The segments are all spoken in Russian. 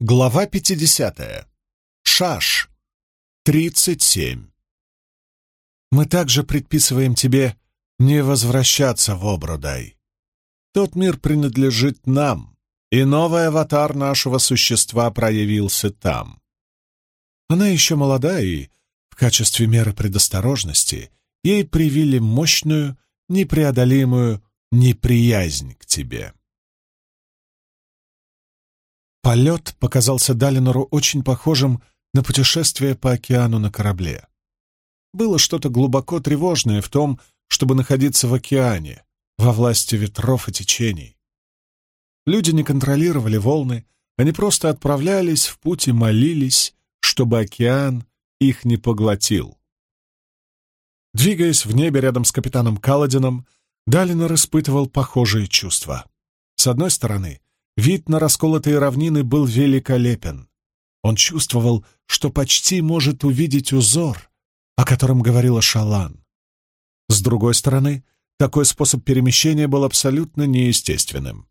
Глава 50. Шаш. 37. Мы также предписываем тебе не возвращаться в Обрудай. Тот мир принадлежит нам, и новый аватар нашего существа проявился там. Она еще молода, и в качестве меры предосторожности ей привили мощную, непреодолимую неприязнь к тебе. Полет показался Далинору очень похожим на путешествие по океану на корабле. Было что-то глубоко тревожное в том, чтобы находиться в океане, во власти ветров и течений. Люди не контролировали волны, они просто отправлялись в путь и молились, чтобы океан их не поглотил. Двигаясь в небе рядом с капитаном Каладином, Далинор испытывал похожие чувства. С одной стороны, Вид на расколотые равнины был великолепен. Он чувствовал, что почти может увидеть узор, о котором говорила Шалан. С другой стороны, такой способ перемещения был абсолютно неестественным.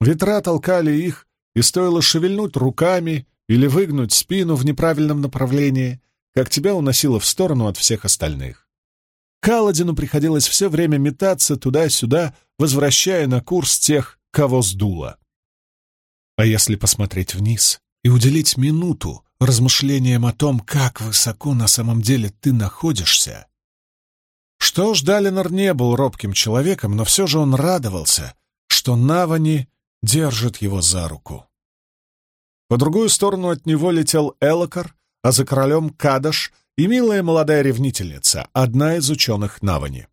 Ветра толкали их, и стоило шевельнуть руками или выгнуть спину в неправильном направлении, как тебя уносило в сторону от всех остальных. Каладину приходилось все время метаться туда-сюда, возвращая на курс тех, кого сдуло. А если посмотреть вниз и уделить минуту размышлениям о том, как высоко на самом деле ты находишься? Что ж, Далинор не был робким человеком, но все же он радовался, что Навани держит его за руку. По другую сторону от него летел Элокар, а за королем Кадаш и милая молодая ревнительница, одна из ученых Навани.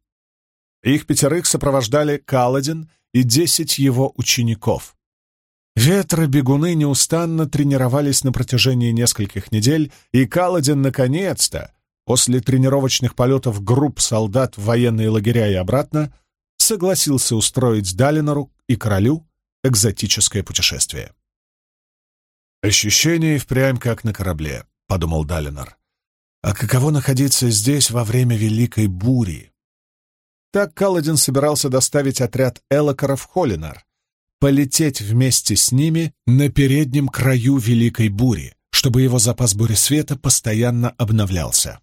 Их пятерых сопровождали Каладин и десять его учеников, Ветры-бегуны неустанно тренировались на протяжении нескольких недель, и Каладин наконец-то, после тренировочных полетов групп солдат в военные лагеря и обратно, согласился устроить Далинору и королю экзотическое путешествие. «Ощущение впрямь как на корабле», — подумал Далинор. «А каково находиться здесь во время Великой Бури?» Так Каладин собирался доставить отряд Элокара в Холинар, полететь вместе с ними на переднем краю Великой Бури, чтобы его запас бури света постоянно обновлялся.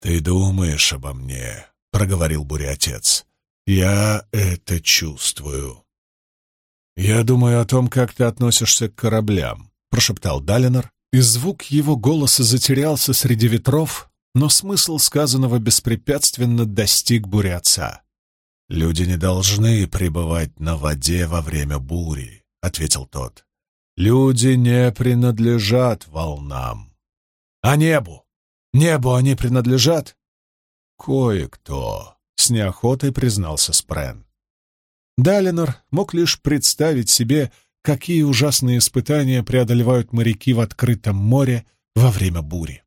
«Ты думаешь обо мне», — проговорил буря-отец. «Я это чувствую». «Я думаю о том, как ты относишься к кораблям», — прошептал Далинор, и звук его голоса затерялся среди ветров, но смысл сказанного беспрепятственно достиг буря отца. «Люди не должны пребывать на воде во время бури», — ответил тот. «Люди не принадлежат волнам». «А небу? Небу они принадлежат?» «Кое-кто», — с неохотой признался Спрен. Далинор мог лишь представить себе, какие ужасные испытания преодолевают моряки в открытом море во время бури.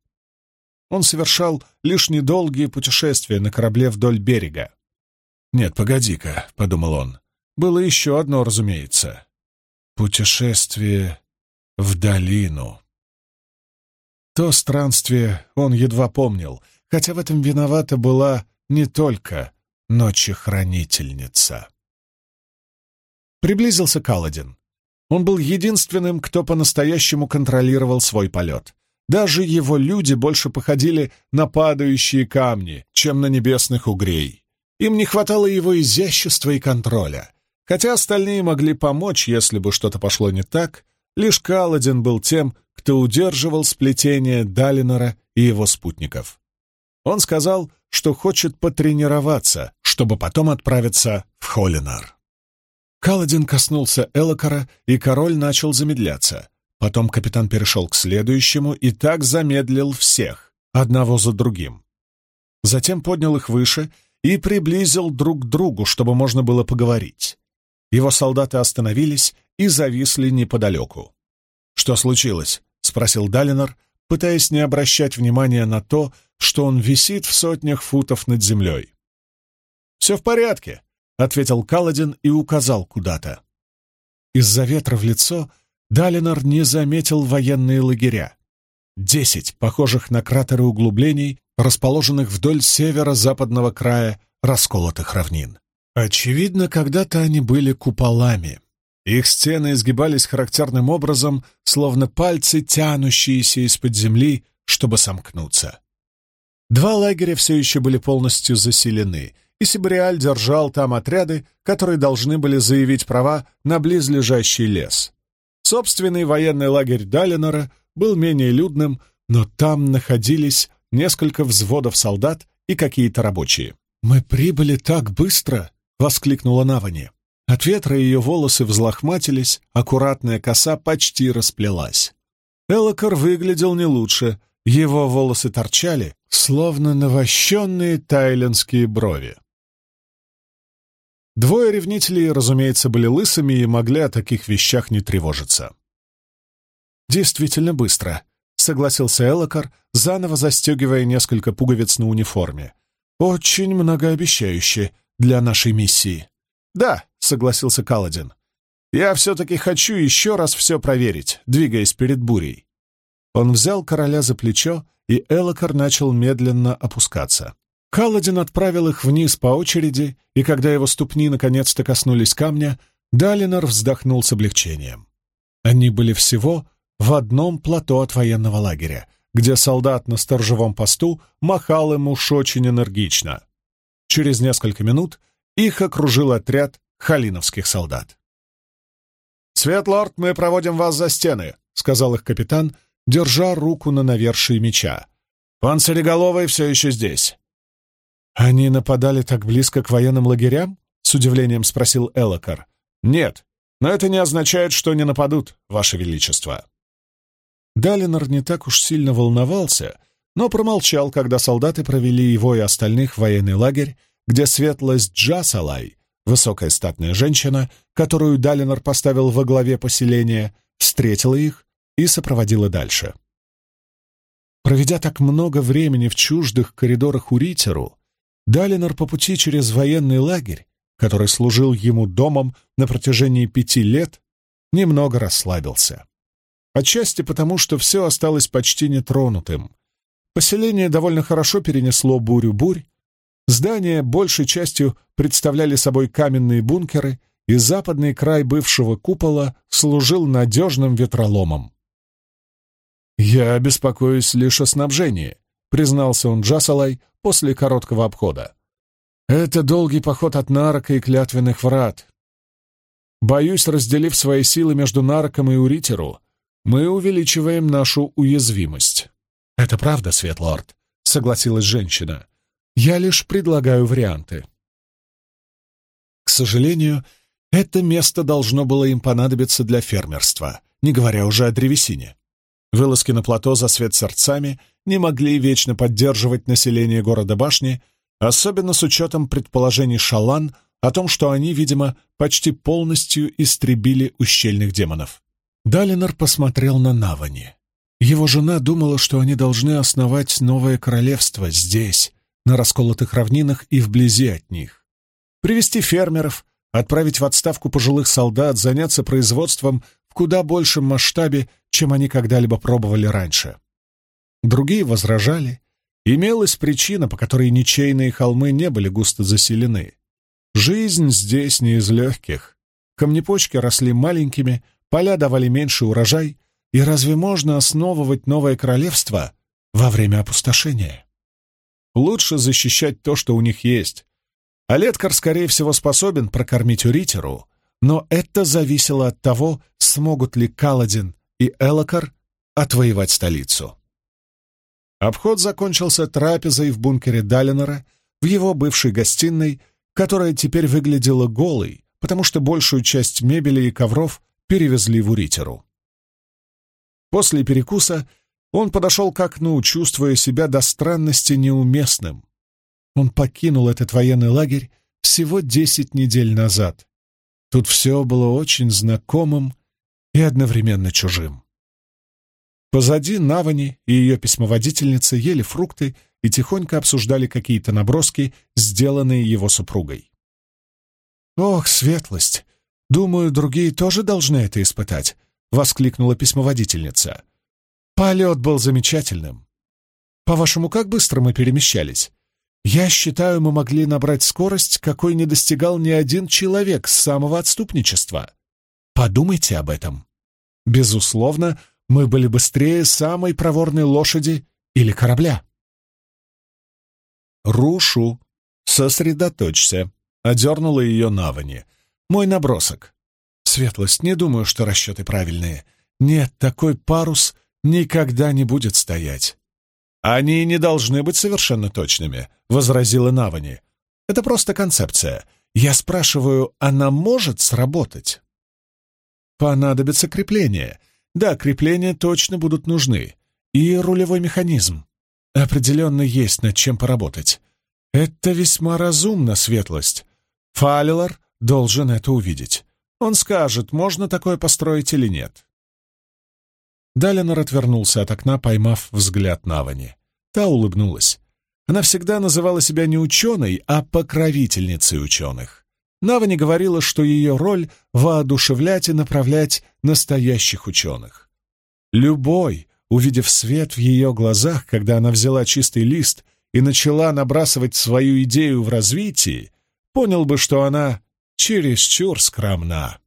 Он совершал лишь недолгие путешествия на корабле вдоль берега. «Нет, погоди-ка», — подумал он. «Было еще одно, разумеется. Путешествие в долину». То странствие он едва помнил, хотя в этом виновата была не только ночехранительница. Приблизился Каладин. Он был единственным, кто по-настоящему контролировал свой полет. Даже его люди больше походили на падающие камни, чем на небесных угрей. Им не хватало его изящества и контроля. Хотя остальные могли помочь, если бы что-то пошло не так, лишь Каладин был тем, кто удерживал сплетение Далинора и его спутников. Он сказал, что хочет потренироваться, чтобы потом отправиться в Холинар. Каладин коснулся Элокара, и король начал замедляться. Потом капитан перешел к следующему и так замедлил всех, одного за другим. Затем поднял их выше и приблизил друг к другу, чтобы можно было поговорить. Его солдаты остановились и зависли неподалеку. «Что случилось?» — спросил Далинор, пытаясь не обращать внимания на то, что он висит в сотнях футов над землей. «Все в порядке», — ответил Каладин и указал куда-то. Из-за ветра в лицо Далинор не заметил военные лагеря. Десять, похожих на кратеры углублений, расположенных вдоль северо-западного края расколотых равнин. Очевидно, когда-то они были куполами. Их стены изгибались характерным образом, словно пальцы, тянущиеся из-под земли, чтобы сомкнуться. Два лагеря все еще были полностью заселены, и Сибриаль держал там отряды, которые должны были заявить права на близлежащий лес. Собственный военный лагерь Далинора был менее людным, но там находились несколько взводов солдат и какие-то рабочие. «Мы прибыли так быстро!» — воскликнула Навани. От ветра ее волосы взлохматились, аккуратная коса почти расплелась. Элокар выглядел не лучше, его волосы торчали, словно навощенные тайлендские брови. Двое ревнителей, разумеется, были лысыми и могли о таких вещах не тревожиться. «Действительно быстро», — согласился Элокар, заново застегивая несколько пуговиц на униформе. «Очень многообещающе для нашей миссии». «Да», — согласился Каладин. «Я все-таки хочу еще раз все проверить, двигаясь перед бурей». Он взял короля за плечо, и Элокар начал медленно опускаться. Каладин отправил их вниз по очереди, и когда его ступни наконец-то коснулись камня, Далинор вздохнул с облегчением. Они были всего в одном плато от военного лагеря, где солдат на сторожевом посту махал им уж очень энергично. Через несколько минут их окружил отряд халиновских солдат. «Светлорд, мы проводим вас за стены», — сказал их капитан, держа руку на навершии меча. «Панциреголовый все еще здесь». «Они нападали так близко к военным лагерям?» — с удивлением спросил Элокар. «Нет, но это не означает, что не нападут, Ваше Величество». Далинор не так уж сильно волновался, но промолчал, когда солдаты провели его и остальных в военный лагерь, где светлость Джасалай, высокая статная женщина, которую Далинор поставил во главе поселения, встретила их и сопроводила дальше. Проведя так много времени в чуждых коридорах Уритеру, Далинор по пути через военный лагерь, который служил ему домом на протяжении пяти лет, немного расслабился. Отчасти потому, что все осталось почти нетронутым. Поселение довольно хорошо перенесло бурю-бурь, Здания большей частью представляли собой каменные бункеры, и западный край бывшего купола служил надежным ветроломом. «Я беспокоюсь лишь о снабжении», — признался он Джасалай после короткого обхода. «Это долгий поход от Нарока и клятвенных врат. Боюсь, разделив свои силы между Нароком и Уритеру, мы увеличиваем нашу уязвимость». «Это правда, Светлорд», — согласилась женщина. Я лишь предлагаю варианты. К сожалению, это место должно было им понадобиться для фермерства, не говоря уже о древесине. Вылазки на плато за свет сердцами не могли вечно поддерживать население города башни, особенно с учетом предположений Шалан о том, что они, видимо, почти полностью истребили ущельных демонов. Далинор посмотрел на Навани. Его жена думала, что они должны основать новое королевство здесь, на расколотых равнинах и вблизи от них. Привести фермеров, отправить в отставку пожилых солдат, заняться производством в куда большем масштабе, чем они когда-либо пробовали раньше. Другие возражали. Имелась причина, по которой ничейные холмы не были густо заселены. Жизнь здесь не из легких. Камнепочки росли маленькими, поля давали меньше урожай, и разве можно основывать новое королевство во время опустошения? Лучше защищать то, что у них есть. А скорее всего, способен прокормить Уритеру, но это зависело от того, смогут ли Каладин и Элокар отвоевать столицу. Обход закончился трапезой в бункере Далинора в его бывшей гостиной, которая теперь выглядела голой, потому что большую часть мебели и ковров перевезли в Уритеру. После перекуса он подошел к окну, чувствуя себя до странности неуместным. Он покинул этот военный лагерь всего десять недель назад. Тут все было очень знакомым и одновременно чужим. Позади Навани и ее письмоводительница ели фрукты и тихонько обсуждали какие-то наброски, сделанные его супругой. «Ох, светлость! Думаю, другие тоже должны это испытать!» — воскликнула письмоводительница. Полет был замечательным. По-вашему, как быстро мы перемещались? Я считаю, мы могли набрать скорость, какой не достигал ни один человек с самого отступничества. Подумайте об этом. Безусловно, мы были быстрее самой проворной лошади или корабля. Рушу, сосредоточься, — одернула ее Навани. Мой набросок. Светлость, не думаю, что расчеты правильные. Нет, такой парус никогда не будет стоять. Они не должны быть совершенно точными, — возразила Навани. Это просто концепция. Я спрашиваю, она может сработать? Понадобится крепление. Да, крепления точно будут нужны. И рулевой механизм. Определенно есть над чем поработать. Это весьма разумно, светлость. Фалилар должен это увидеть. Он скажет, можно такое построить или нет. Далинор отвернулся от окна, поймав взгляд Навани. Та улыбнулась. Она всегда называла себя не ученой, а покровительницей ученых. Навани говорила, что ее роль — воодушевлять и направлять настоящих ученых. Любой, увидев свет в ее глазах, когда она взяла чистый лист и начала набрасывать свою идею в развитии, понял бы, что она чересчур скромна.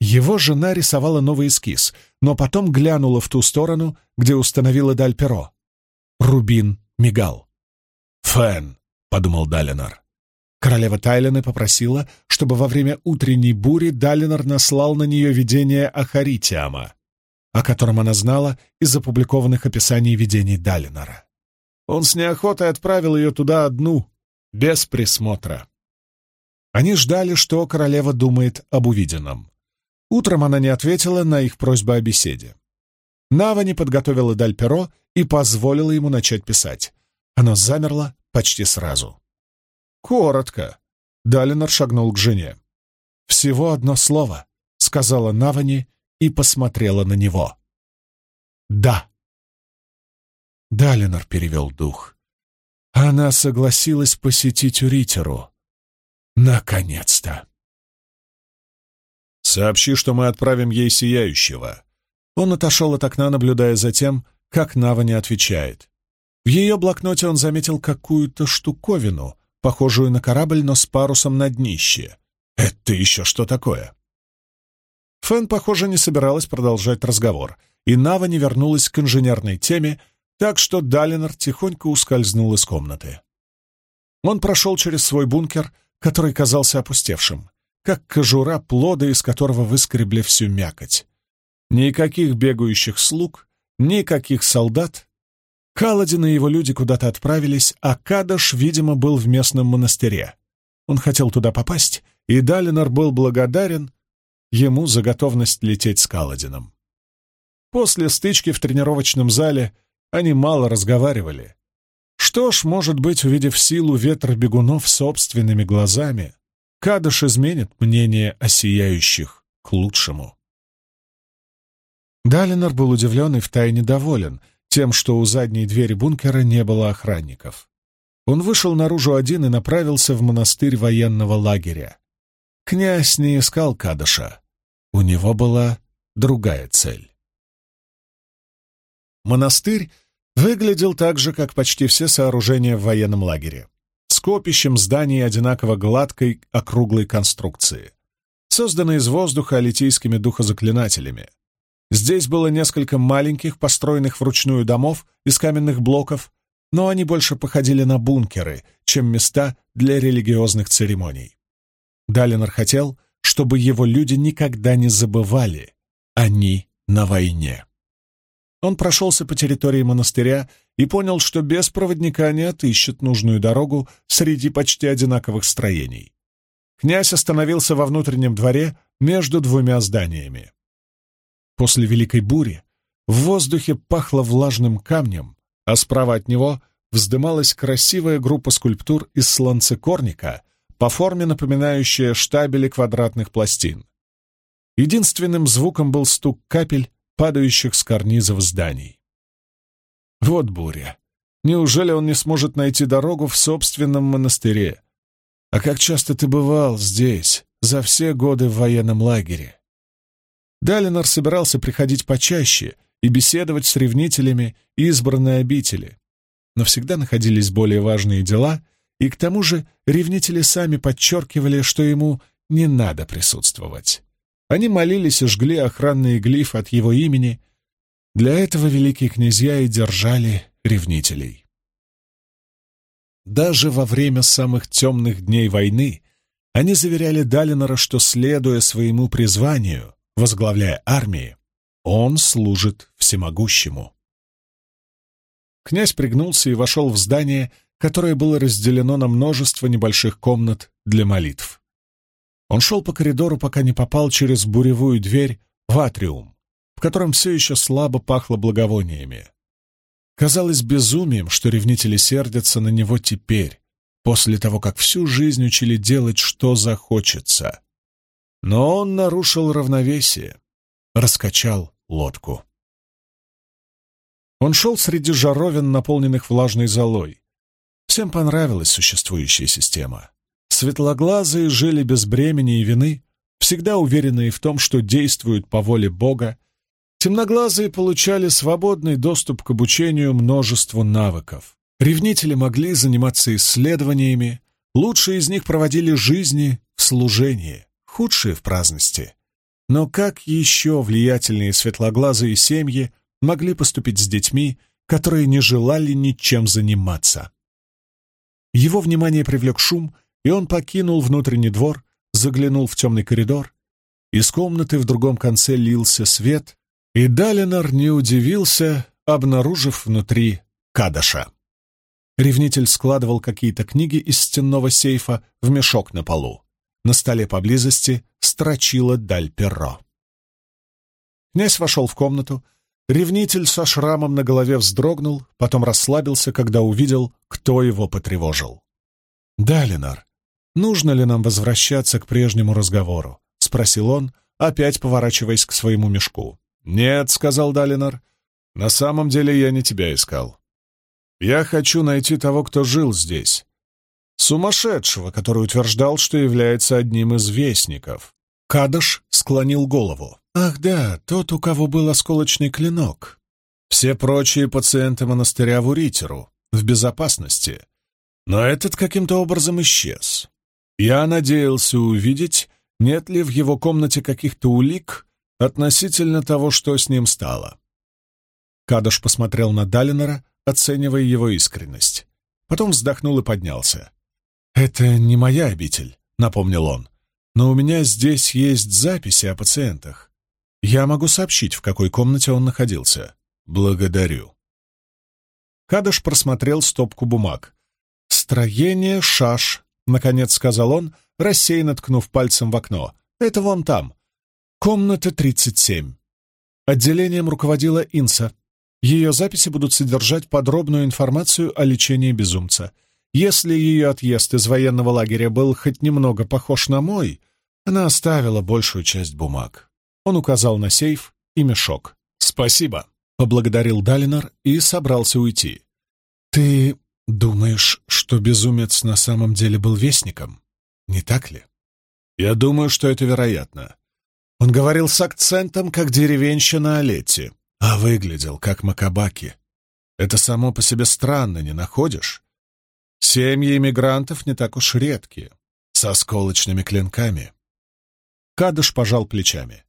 Его жена рисовала новый эскиз, но потом глянула в ту сторону, где установила даль перо. Рубин мигал. «Фэн», — подумал Далинар. Королева Тайлены попросила, чтобы во время утренней бури Далинар наслал на нее видение Ахаритиама, о котором она знала из опубликованных описаний видений Далинара. Он с неохотой отправил ее туда одну, без присмотра. Они ждали, что королева думает об увиденном. Утром она не ответила на их просьбы о беседе. Нава не подготовила даль перо и позволила ему начать писать. Оно замерло почти сразу. «Коротко», — Далинор шагнул к жене. «Всего одно слово», — сказала Навани и посмотрела на него. «Да». Далинор перевел дух. Она согласилась посетить Уритеру. Наконец-то! «Сообщи, что мы отправим ей сияющего». Он отошел от окна, наблюдая за тем, как Нава не отвечает. В ее блокноте он заметил какую-то штуковину, похожую на корабль, но с парусом на днище. Это еще что такое? Фэн, похоже, не собиралась продолжать разговор, и Нава не вернулась к инженерной теме, так что Далинор тихонько ускользнул из комнаты. Он прошел через свой бункер, который казался опустевшим как кожура плода, из которого выскребли всю мякоть. Никаких бегающих слуг, никаких солдат. Каладин и его люди куда-то отправились, а Кадаш, видимо, был в местном монастыре. Он хотел туда попасть, и Далинор был благодарен ему за готовность лететь с Каладином. После стычки в тренировочном зале они мало разговаривали. Что ж, может быть, увидев силу ветра бегунов собственными глазами, Кадыш изменит мнение о сияющих к лучшему. Далинор был удивлен и втайне доволен тем, что у задней двери бункера не было охранников. Он вышел наружу один и направился в монастырь военного лагеря. Князь не искал Кадыша. У него была другая цель. Монастырь выглядел так же, как почти все сооружения в военном лагере скопищем зданий одинаково гладкой округлой конструкции, созданной из воздуха алитийскими духозаклинателями. Здесь было несколько маленьких, построенных вручную домов из каменных блоков, но они больше походили на бункеры, чем места для религиозных церемоний. Далинор хотел, чтобы его люди никогда не забывали, они на войне. Он прошелся по территории монастыря и понял, что без проводника не отыщет нужную дорогу среди почти одинаковых строений. Князь остановился во внутреннем дворе между двумя зданиями. После Великой бури в воздухе пахло влажным камнем, а справа от него вздымалась красивая группа скульптур из сланцекорника, по форме напоминающая штабели квадратных пластин. Единственным звуком был стук капель падающих с карнизов зданий. Вот буря. Неужели он не сможет найти дорогу в собственном монастыре? А как часто ты бывал здесь, за все годы в военном лагере? Далинор собирался приходить почаще и беседовать с ревнителями избранной обители. Но всегда находились более важные дела, и к тому же ревнители сами подчеркивали, что ему не надо присутствовать. Они молились и жгли охранный глиф от его имени. Для этого великие князья и держали ревнителей. Даже во время самых темных дней войны они заверяли Далинора, что, следуя своему призванию, возглавляя армии, он служит всемогущему. Князь пригнулся и вошел в здание, которое было разделено на множество небольших комнат для молитв. Он шел по коридору, пока не попал через буревую дверь в атриум, в котором все еще слабо пахло благовониями. Казалось безумием, что ревнители сердятся на него теперь, после того, как всю жизнь учили делать, что захочется. Но он нарушил равновесие, раскачал лодку. Он шел среди жаровин, наполненных влажной золой. Всем понравилась существующая система. Светлоглазые жили без бремени и вины, всегда уверенные в том, что действуют по воле Бога. Темноглазые получали свободный доступ к обучению множеству навыков. Ревнители могли заниматься исследованиями, лучшие из них проводили жизни в служении, худшие — в праздности. Но как еще влиятельные светлоглазые семьи могли поступить с детьми, которые не желали ничем заниматься? Его внимание привлек шум, и он покинул внутренний двор, заглянул в темный коридор. Из комнаты в другом конце лился свет, и Далинор не удивился, обнаружив внутри Кадаша. Ревнитель складывал какие-то книги из стенного сейфа в мешок на полу. На столе поблизости строчила даль перо. Князь вошел в комнату. Ревнитель со шрамом на голове вздрогнул, потом расслабился, когда увидел, кто его потревожил. «Далинар, нужно ли нам возвращаться к прежнему разговору?» — спросил он, опять поворачиваясь к своему мешку. «Нет», — сказал Далинар, — «на самом деле я не тебя искал. Я хочу найти того, кто жил здесь, Сумасшедшего, который утверждал, что является одним из вестников. Кадыш склонил голову. «Ах да, тот, у кого был осколочный клинок. Все прочие пациенты монастыря в Уритеру, в безопасности. Но этот каким-то образом исчез. Я надеялся увидеть, нет ли в его комнате каких-то улик относительно того, что с ним стало». Кадыш посмотрел на Далинора, оценивая его искренность. Потом вздохнул и поднялся. «Это не моя обитель», — напомнил он. «Но у меня здесь есть записи о пациентах. Я могу сообщить, в какой комнате он находился. Благодарю». Кадыш просмотрел стопку бумаг. «Строение шаш», — наконец сказал он, рассеянно ткнув пальцем в окно. «Это вон там. Комната 37». Отделением руководила Инса. Ее записи будут содержать подробную информацию о лечении безумца — если ее отъезд из военного лагеря был хоть немного похож на мой, она оставила большую часть бумаг. Он указал на сейф и мешок. «Спасибо», — поблагодарил Далинор и собрался уйти. «Ты думаешь, что безумец на самом деле был вестником? Не так ли?» «Я думаю, что это вероятно. Он говорил с акцентом, как деревенщина Олетти, а выглядел, как Макабаки. Это само по себе странно, не находишь? Семьи иммигрантов не так уж редкие, со сколочными клинками. Кадыш пожал плечами.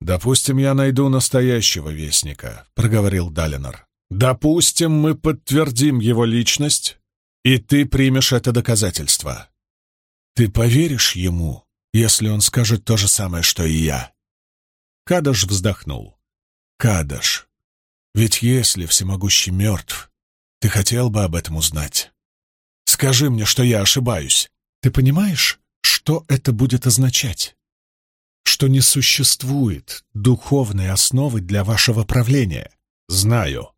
«Допустим, я найду настоящего вестника», — проговорил Далинор. «Допустим, мы подтвердим его личность, и ты примешь это доказательство. Ты поверишь ему, если он скажет то же самое, что и я?» Кадыш вздохнул. «Кадыш, ведь если всемогущий мертв, ты хотел бы об этом узнать?» Скажи мне, что я ошибаюсь. Ты понимаешь, что это будет означать? Что не существует духовной основы для вашего правления. Знаю.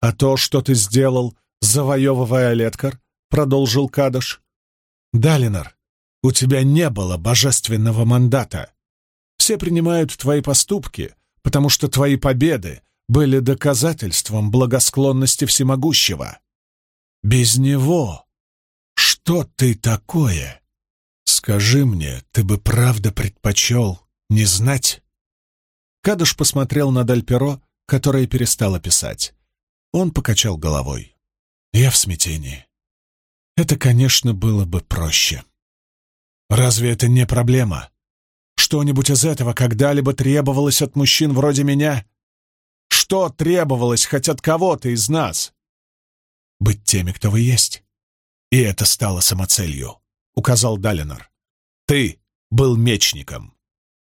А то, что ты сделал, завоевывая Леткар, продолжил Кадыш. Далинар, у тебя не было божественного мандата. Все принимают твои поступки, потому что твои победы были доказательством благосклонности всемогущего. Без него что ты такое? Скажи мне, ты бы правда предпочел не знать?» Кадуш посмотрел на Дальперо, которая перестала писать. Он покачал головой. «Я в смятении. Это, конечно, было бы проще. Разве это не проблема? Что-нибудь из этого когда-либо требовалось от мужчин вроде меня? Что требовалось хоть от кого-то из нас? Быть теми, кто вы есть. И это стало самоцелью, — указал Далинор. Ты был мечником.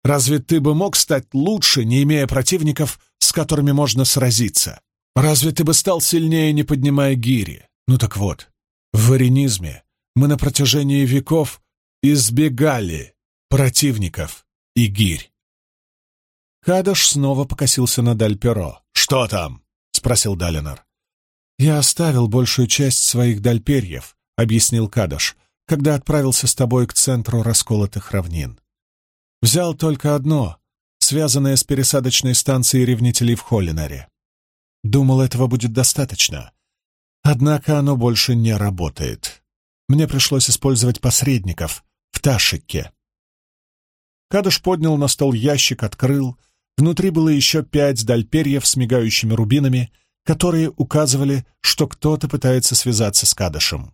Разве ты бы мог стать лучше, не имея противников, с которыми можно сразиться? Разве ты бы стал сильнее, не поднимая гири? Ну так вот, в варенизме мы на протяжении веков избегали противников и гирь. Кадыш снова покосился на Дальперо. «Что там?» — спросил Далинор. «Я оставил большую часть своих дальперьев», — объяснил Кадыш, «когда отправился с тобой к центру расколотых равнин. Взял только одно, связанное с пересадочной станцией ревнителей в Холлинаре. Думал, этого будет достаточно. Однако оно больше не работает. Мне пришлось использовать посредников в Ташике. Кадыш поднял на стол ящик, открыл. Внутри было еще пять дальперьев с мигающими рубинами, которые указывали, что кто-то пытается связаться с Кадышем.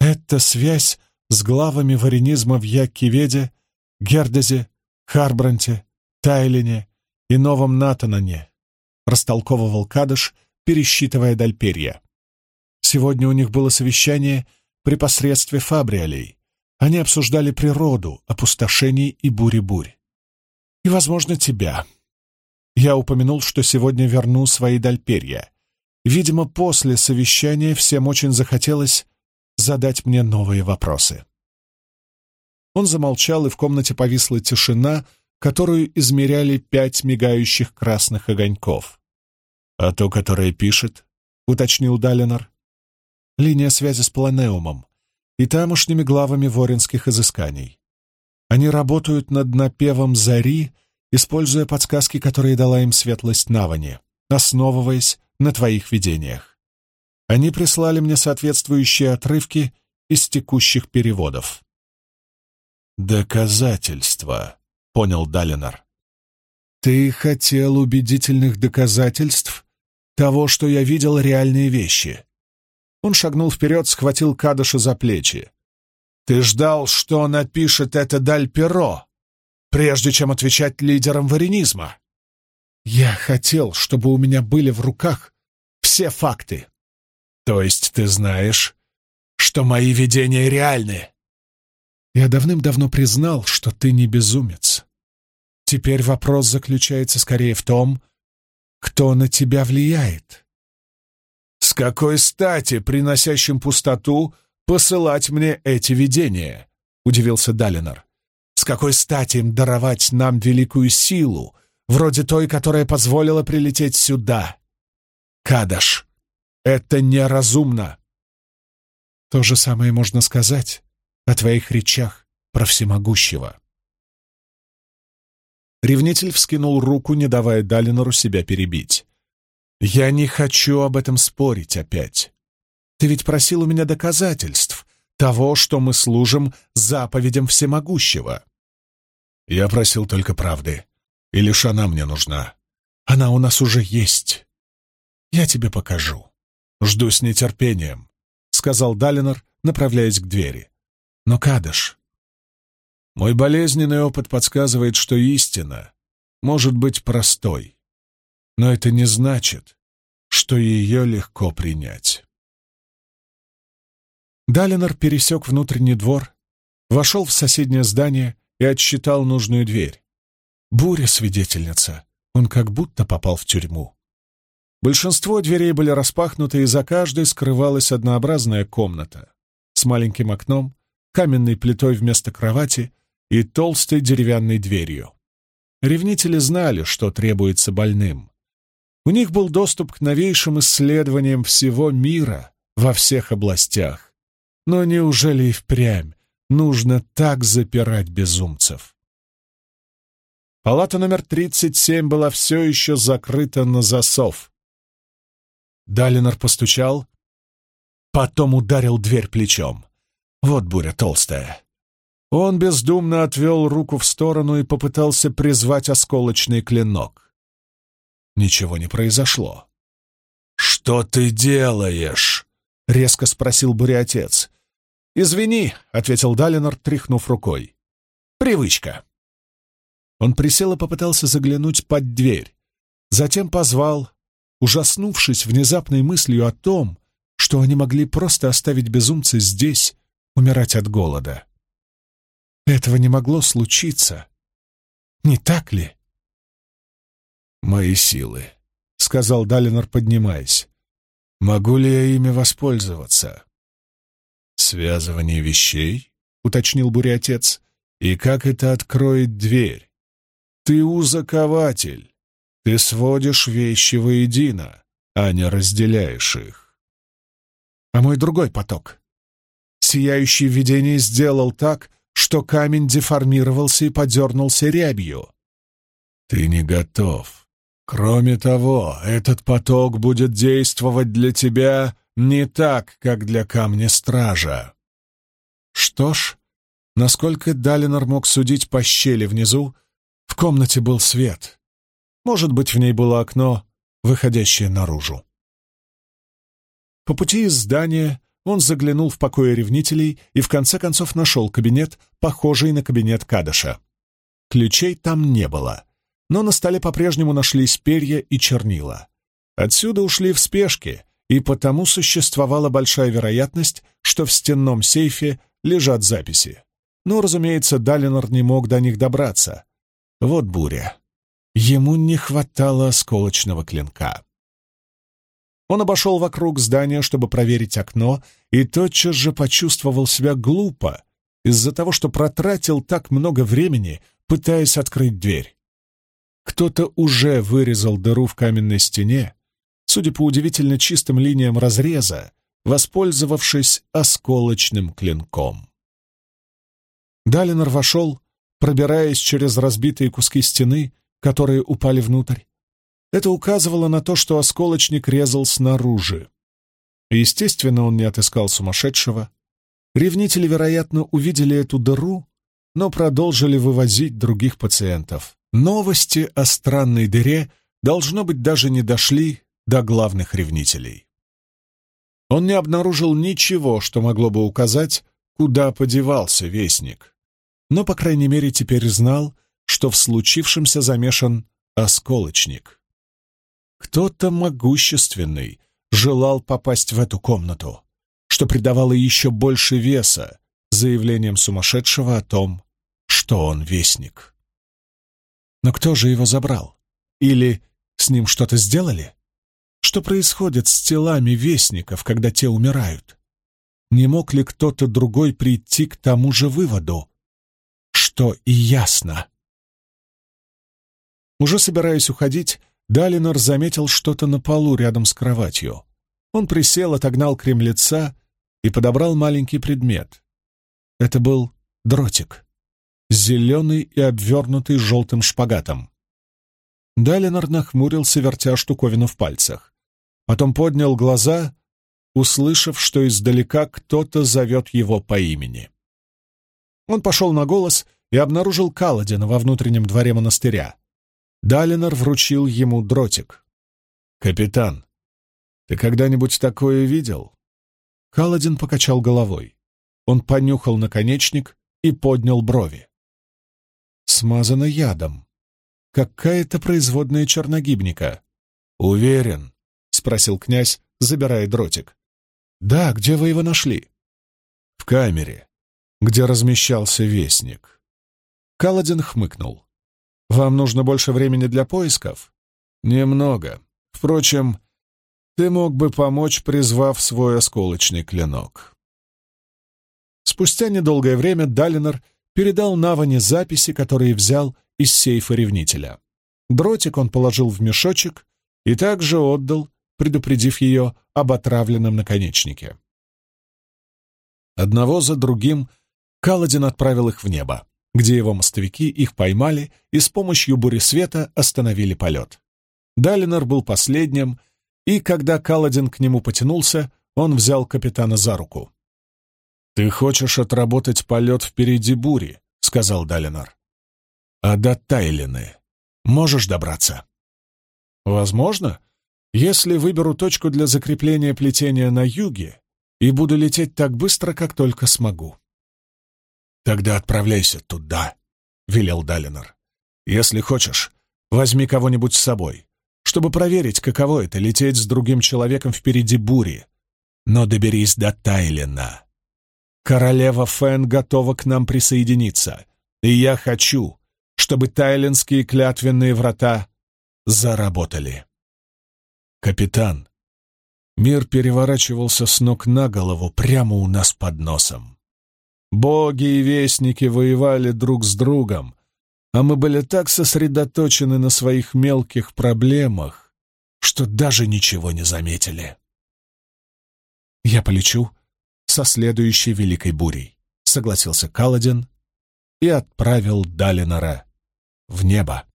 Эта связь с главами варенизма в Яккиведе Гердезе, Харбранте, Тайлине и Новом Натанане, растолковывал Кадыш, пересчитывая дальперья. Сегодня у них было совещание при посредстве фабриолей. Они обсуждали природу, опустошений и бури-бурь. И, возможно, тебя. Я упомянул, что сегодня верну свои дальперья. Видимо, после совещания всем очень захотелось задать мне новые вопросы. Он замолчал, и в комнате повисла тишина, которую измеряли пять мигающих красных огоньков. «А то, которое пишет?» — уточнил Далинор. «Линия связи с Планеумом и тамошними главами воринских изысканий. Они работают над напевом «Зари», используя подсказки, которые дала им светлость Навани, основываясь на твоих видениях. Они прислали мне соответствующие отрывки из текущих переводов. «Доказательства», — понял Далинар. «Ты хотел убедительных доказательств того, что я видел реальные вещи». Он шагнул вперед, схватил Кадыша за плечи. «Ты ждал, что напишет это Даль-Перо, прежде чем отвечать лидерам варенизма?» «Я хотел, чтобы у меня были в руках все факты». «То есть ты знаешь, что мои видения реальны?» Я давным-давно признал, что ты не безумец. Теперь вопрос заключается скорее в том, кто на тебя влияет. С какой стати, приносящим пустоту, посылать мне эти видения? Удивился Далинор. С какой стати им даровать нам великую силу, вроде той, которая позволила прилететь сюда? Кадаш, это неразумно. То же самое можно сказать о твоих речах про всемогущего. Ревнитель вскинул руку, не давая Далинору себя перебить. «Я не хочу об этом спорить опять. Ты ведь просил у меня доказательств того, что мы служим заповедям всемогущего». «Я просил только правды. И лишь она мне нужна. Она у нас уже есть. Я тебе покажу. Жду с нетерпением», — сказал Далинор, направляясь к двери. Но Кадыш... Мой болезненный опыт подсказывает, что истина может быть простой, но это не значит, что ее легко принять. Далинор пересек внутренний двор, вошел в соседнее здание и отсчитал нужную дверь. Буря-свидетельница. Он как будто попал в тюрьму. Большинство дверей были распахнуты, и за каждой скрывалась однообразная комната с маленьким окном, каменной плитой вместо кровати и толстой деревянной дверью. Ревнители знали, что требуется больным. У них был доступ к новейшим исследованиям всего мира во всех областях. Но неужели и впрямь нужно так запирать безумцев? Палата номер 37 была все еще закрыта на засов. Далинор постучал, потом ударил дверь плечом. Вот буря толстая. Он бездумно отвел руку в сторону и попытался призвать осколочный клинок. Ничего не произошло. «Что ты делаешь?» — резко спросил буря-отец. «Извини», — ответил Далинор, тряхнув рукой. Привычка. Он присел и попытался заглянуть под дверь. Затем позвал, ужаснувшись внезапной мыслью о том, что они могли просто оставить безумца здесь, умирать от голода. Этого не могло случиться. Не так ли? «Мои силы», — сказал Далинор, поднимаясь. «Могу ли я ими воспользоваться?» «Связывание вещей?» — уточнил буря-отец. «И как это откроет дверь?» «Ты узакователь. Ты сводишь вещи воедино, а не разделяешь их». «А мой другой поток?» Сияющий видение сделал так, что камень деформировался и подернулся рябью. «Ты не готов. Кроме того, этот поток будет действовать для тебя не так, как для камня стража». Что ж, насколько Далинор мог судить по щели внизу, в комнате был свет. Может быть, в ней было окно, выходящее наружу. По пути из здания он заглянул в покои ревнителей и в конце концов нашел кабинет, похожий на кабинет Кадыша. Ключей там не было, но на столе по-прежнему нашлись перья и чернила. Отсюда ушли в спешке, и потому существовала большая вероятность, что в стенном сейфе лежат записи. Но, разумеется, Далинор не мог до них добраться. Вот буря. Ему не хватало осколочного клинка. Он обошел вокруг здания, чтобы проверить окно, и тотчас же почувствовал себя глупо из-за того, что протратил так много времени, пытаясь открыть дверь. Кто-то уже вырезал дыру в каменной стене, судя по удивительно чистым линиям разреза, воспользовавшись осколочным клинком. Далинор вошел, пробираясь через разбитые куски стены, которые упали внутрь, это указывало на то, что осколочник резал снаружи. Естественно, он не отыскал сумасшедшего. Ревнители, вероятно, увидели эту дыру, но продолжили вывозить других пациентов. Новости о странной дыре, должно быть, даже не дошли до главных ревнителей. Он не обнаружил ничего, что могло бы указать, куда подевался вестник. Но, по крайней мере, теперь знал, что в случившемся замешан осколочник. Кто-то могущественный желал попасть в эту комнату, что придавало еще больше веса заявлением сумасшедшего о том, что он вестник. Но кто же его забрал? Или с ним что-то сделали? Что происходит с телами вестников, когда те умирают? Не мог ли кто-то другой прийти к тому же выводу, что и ясно? Уже собираясь уходить, Далинор заметил что-то на полу рядом с кроватью. Он присел, отогнал крем лица и подобрал маленький предмет. Это был дротик, зеленый и обвернутый желтым шпагатом. Далинор нахмурился, вертя штуковину в пальцах. Потом поднял глаза, услышав, что издалека кто-то зовет его по имени. Он пошел на голос и обнаружил Каладина во внутреннем дворе монастыря. Далинор вручил ему дротик. «Капитан, ты когда-нибудь такое видел?» Каладин покачал головой. Он понюхал наконечник и поднял брови. «Смазано ядом. Какая-то производная черногибника». «Уверен?» — спросил князь, забирая дротик. «Да, где вы его нашли?» «В камере, где размещался вестник». Каладин хмыкнул. Вам нужно больше времени для поисков? Немного. Впрочем, ты мог бы помочь, призвав свой осколочный клинок. Спустя недолгое время Далинор передал Наване записи, которые взял из сейфа ревнителя. Дротик он положил в мешочек и также отдал, предупредив ее об отравленном наконечнике. Одного за другим Каладин отправил их в небо где его мостовики их поймали и с помощью бури света остановили полет. Далинор был последним, и когда Каладин к нему потянулся, он взял капитана за руку. «Ты хочешь отработать полет впереди бури», — сказал Далинор. «А до Тайлины можешь добраться?» «Возможно, если выберу точку для закрепления плетения на юге и буду лететь так быстро, как только смогу». Тогда отправляйся туда велел Далинор. «Если хочешь, возьми кого-нибудь с собой, чтобы проверить, каково это — лететь с другим человеком впереди бури. Но доберись до Тайлина. Королева Фэн готова к нам присоединиться, и я хочу, чтобы тайлинские клятвенные врата заработали». «Капитан», Мир переворачивался с ног на голову прямо у нас под носом. Боги и вестники воевали друг с другом, а мы были так сосредоточены на своих мелких проблемах, что даже ничего не заметили. «Я полечу со следующей великой бурей», — согласился Каладин и отправил Далинора в небо.